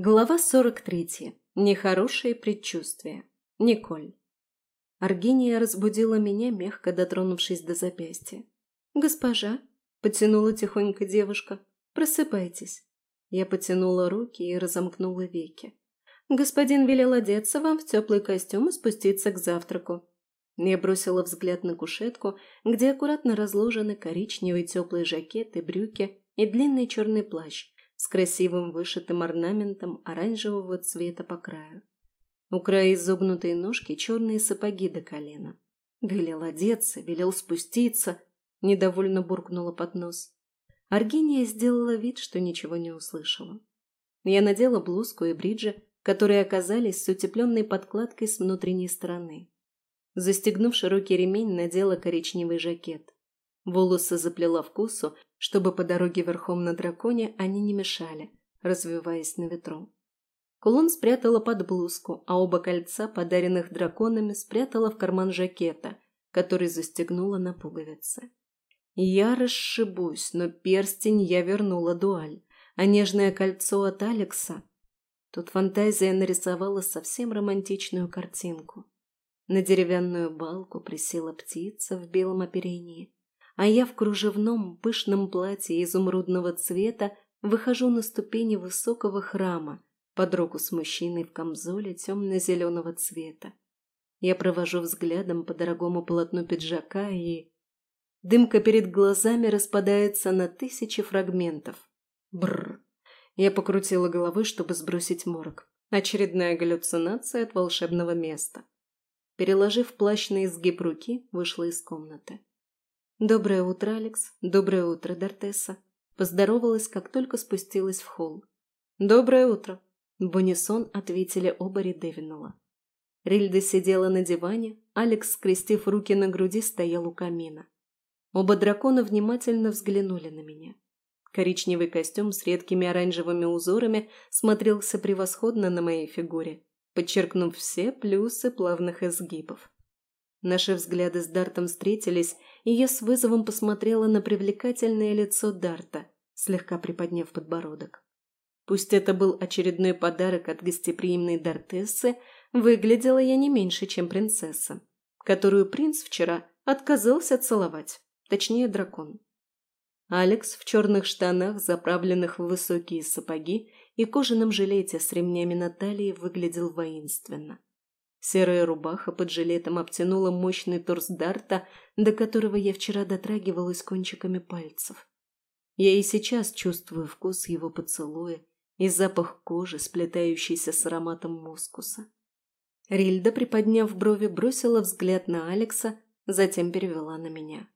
Глава 43. Нехорошие предчувствия. Николь. Аргения разбудила меня, мягко дотронувшись до запястья. «Госпожа», — потянула тихонько девушка, — «просыпайтесь». Я потянула руки и разомкнула веки. «Господин велел одеться вам в теплый костюм и спуститься к завтраку». Я бросила взгляд на кушетку, где аккуратно разложены коричневый теплый жакет и брюки и длинный черный плащ, с красивым вышитым орнаментом оранжевого цвета по краю. У края изогнутые ножки черные сапоги до колена. Велел одеться, велел спуститься, недовольно буркнула под нос. Аргения сделала вид, что ничего не услышала. Я надела блузку и бриджи, которые оказались с утепленной подкладкой с внутренней стороны. Застегнув широкий ремень, надела коричневый жакет. Волосы заплела в косу, чтобы по дороге верхом на драконе они не мешали, развиваясь на ветру. Кулон спрятала под блузку, а оба кольца, подаренных драконами, спрятала в карман жакета, который застегнула на пуговицы. Я расшибусь, но перстень я вернула дуаль, а нежное кольцо от Алекса... Тут фантазия нарисовала совсем романтичную картинку. На деревянную балку присела птица в белом оперении, а я в кружевном пышном платье изумрудного цвета выхожу на ступени высокого храма под руку с мужчиной в камзоле темно-зеленого цвета. Я провожу взглядом по дорогому полотну пиджака и... Дымка перед глазами распадается на тысячи фрагментов. Бррр. Я покрутила головой, чтобы сбросить морок. Очередная галлюцинация от волшебного места. Переложив плащ на изгиб руки, вышла из комнаты. «Доброе утро, Алекс. Доброе утро, Дортеса». Поздоровалась, как только спустилась в холл. «Доброе утро», — в ответили оба Редевинула. Рильда сидела на диване, Алекс, скрестив руки на груди, стоял у камина. Оба дракона внимательно взглянули на меня. Коричневый костюм с редкими оранжевыми узорами смотрелся превосходно на моей фигуре, подчеркнув все плюсы плавных изгибов. Наши взгляды с Дартом встретились, и я с вызовом посмотрела на привлекательное лицо Дарта, слегка приподняв подбородок. Пусть это был очередной подарок от гостеприимной Дартессы, выглядела я не меньше, чем принцесса, которую принц вчера отказался целовать, точнее дракон. Алекс в черных штанах, заправленных в высокие сапоги и кожаном жилете с ремнями на талии выглядел воинственно. Серая рубаха под жилетом обтянула мощный торс Дарта, до которого я вчера дотрагивалась кончиками пальцев. Я и сейчас чувствую вкус его поцелуя и запах кожи, сплетающийся с ароматом мускуса. Рильда, приподняв брови, бросила взгляд на Алекса, затем перевела на меня.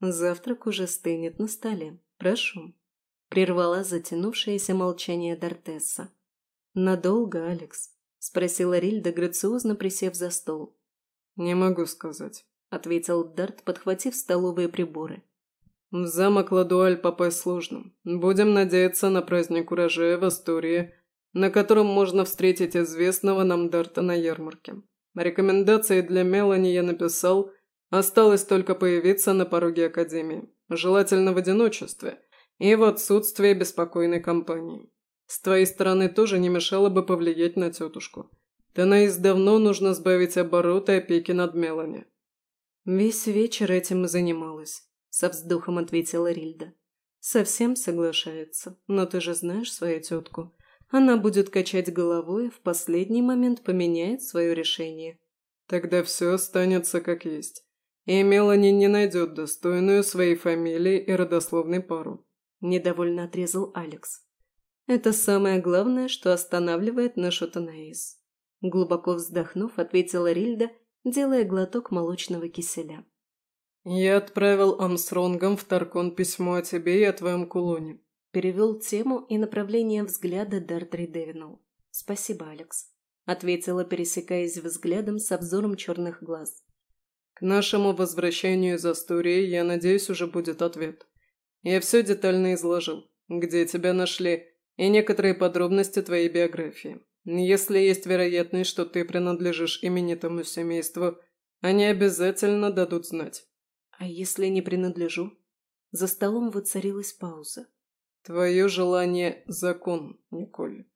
«Завтрак уже стынет на столе. Прошу». Прервала затянувшееся молчание Дортесса. «Надолго, Алекс?» – спросила Рильда, грациозно присев за стол. «Не могу сказать», – ответил Дарт, подхватив столовые приборы. «В замок Ладуаль попасть сложно. Будем надеяться на праздник урожая в Астории, на котором можно встретить известного нам Дарта на ярмарке. Рекомендации для Мелани я написал, осталось только появиться на пороге Академии, желательно в одиночестве и в отсутствие беспокойной компании. С твоей стороны тоже не мешало бы повлиять на тетушку. Танаис давно нужно сбавить обороты опеки над Мелани». «Весь вечер этим и занималась», — со вздохом ответила Рильда. «Совсем соглашается, но ты же знаешь свою тетку. Она будет качать головой и в последний момент поменяет свое решение». «Тогда все останется как есть. И Мелани не найдет достойную своей фамилии и родословной пару», — недовольно отрезал Алекс. Это самое главное, что останавливает нашу Танаис. Глубоко вздохнув, ответила Рильда, делая глоток молочного киселя. «Я отправил Амстронгам в Таркон письмо о тебе и о твоем кулоне», перевел тему и направление взгляда Дартри Девинал. «Спасибо, Алекс», — ответила, пересекаясь взглядом с обзором черных глаз. «К нашему возвращению из Астурии, я надеюсь, уже будет ответ. Я все детально изложил. Где тебя нашли?» И некоторые подробности твоей биографии. Если есть вероятность, что ты принадлежишь именитому семейству, они обязательно дадут знать. А если не принадлежу? За столом воцарилась пауза. Твое желание – закон, Николь.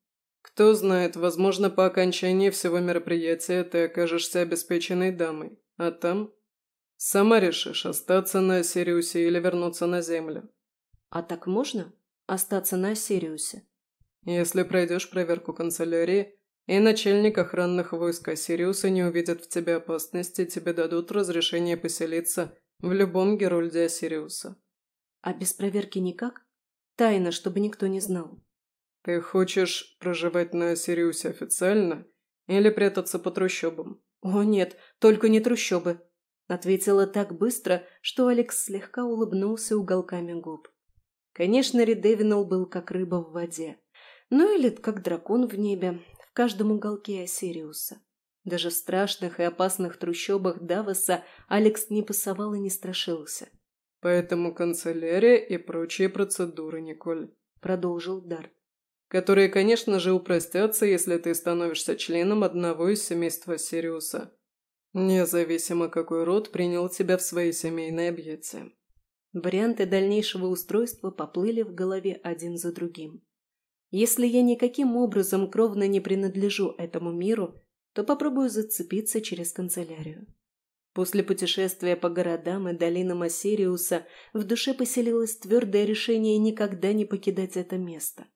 Кто знает, возможно, по окончании всего мероприятия ты окажешься обеспеченной дамой, а там сама решишь, остаться на Сириусе или вернуться на Землю. А так можно? Остаться на Сириусе? Если пройдешь проверку канцелярии, и начальник охранных войск Сириуса не увидит в тебе опасности, тебе дадут разрешение поселиться в любом Герольде Осириуса. А без проверки никак? Тайна, чтобы никто не знал. Ты хочешь проживать на Сириусе официально или прятаться по трущобам? О нет, только не трущобы. Ответила так быстро, что Алекс слегка улыбнулся уголками губ. Конечно, Редевинал был как рыба в воде. Ну или как дракон в небе, в каждом уголке Осириуса. Даже в страшных и опасных трущобах Давоса Алекс не пасовал и не страшился. «Поэтому канцелярия и прочие процедуры, Николь», — продолжил Дарт. «Которые, конечно же, упростятся, если ты становишься членом одного из семейства Сириуса, независимо какой род принял тебя в свои семейные объятия». Варианты дальнейшего устройства поплыли в голове один за другим. Если я никаким образом кровно не принадлежу этому миру, то попробую зацепиться через канцелярию. После путешествия по городам и долинам Осириуса в душе поселилось твердое решение никогда не покидать это место.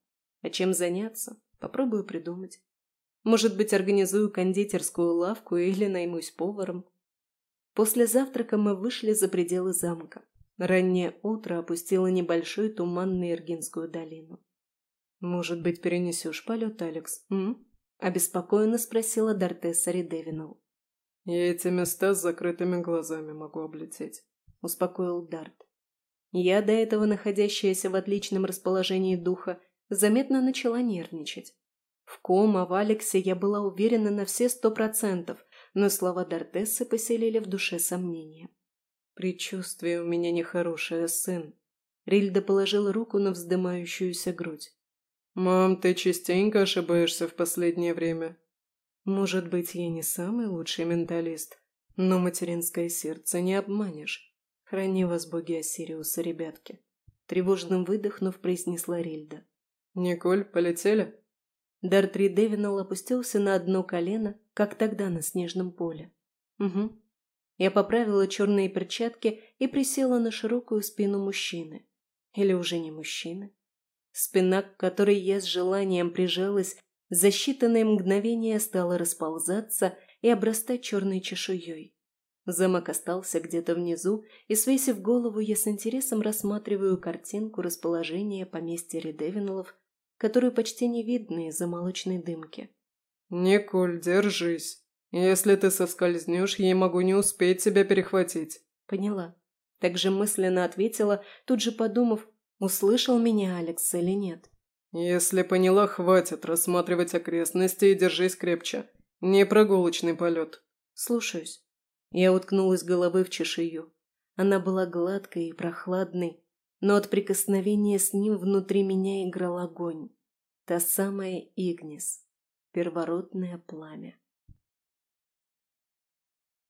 А чем заняться? Попробую придумать. Может быть, организую кондитерскую лавку или наймусь поваром. После завтрака мы вышли за пределы замка. Раннее утро опустило небольшой туман на Иргинскую долину. «Может быть, перенесешь полет, Алекс?» м? обеспокоенно спросила Дортесса Редевинал. «Я эти места с закрытыми глазами могу облететь», — успокоил Дарт. Я, до этого находящаяся в отличном расположении духа, заметно начала нервничать. В кома, в Алексе я была уверена на все сто процентов, но слова Дортессы поселили в душе сомнения. «Предчувствие у меня нехорошее, сын». Рильда положила руку на вздымающуюся грудь. «Мам, ты частенько ошибаешься в последнее время». «Может быть, я не самый лучший менталист, но материнское сердце не обманешь. Храни вас боги Осириуса, ребятки». Тревожным выдохнув, произнесла Рильда. «Николь, полетели?» Дартри Девинал опустился на одно колено, как тогда на снежном поле. «Угу». Я поправила черные перчатки и присела на широкую спину мужчины. Или уже не мужчины. Спина, к которой я с желанием прижалась, за считанные мгновения стала расползаться и обрастать черной чешуей. Замок остался где-то внизу, и, свесив голову, я с интересом рассматриваю картинку расположения поместья Редевинлов, которую почти не видно из-за молочной дымки. «Николь, держись. Если ты соскользнешь, я могу не успеть тебя перехватить». «Поняла». Также мысленно ответила, тут же подумав, Услышал меня Алекс или нет? Если поняла, хватит рассматривать окрестности и держись крепче. Не прогулочный полет. Слушаюсь. Я уткнулась головой в чешую. Она была гладкой и прохладной, но от прикосновения с ним внутри меня играл огонь. Та самая Игнис, первородное пламя.